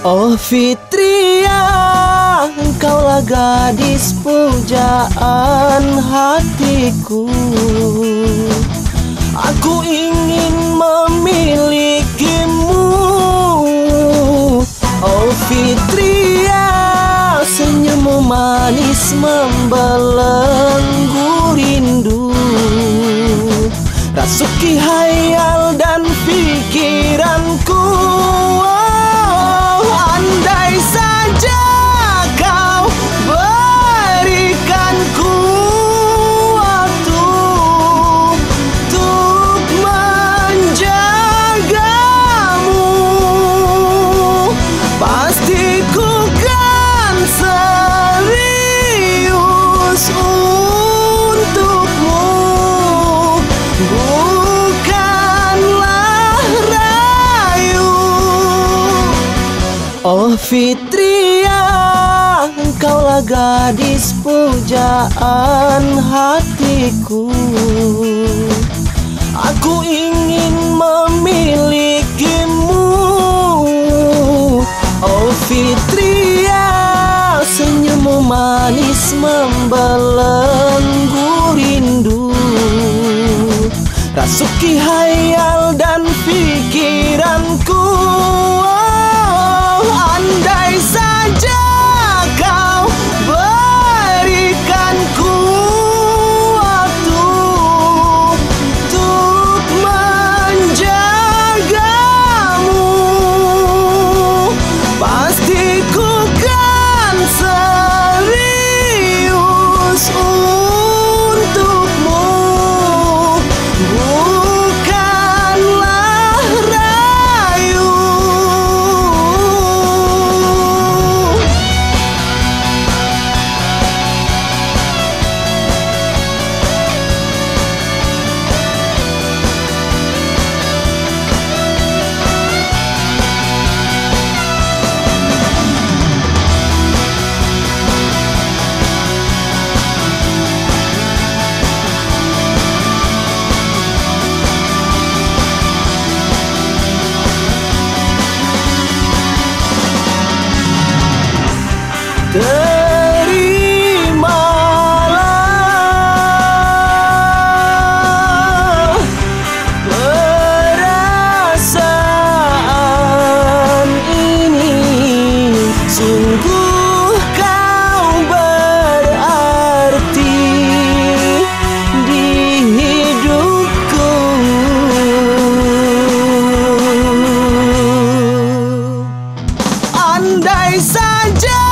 Oh Fitria, engkaulah gadis pujaan hatiku. Aku ingin memilikimu. Oh Fitria, senyummu manis membelenggu rindu. Rasuki hayal dan pikiranku Oh Fitria Engkaulah gadis pujaan hatiku. Aku ingin memilikimu. Oh Fitria Senyummu manis membelenggu rindu. Rasuki hayal dan pikiranku 等待散场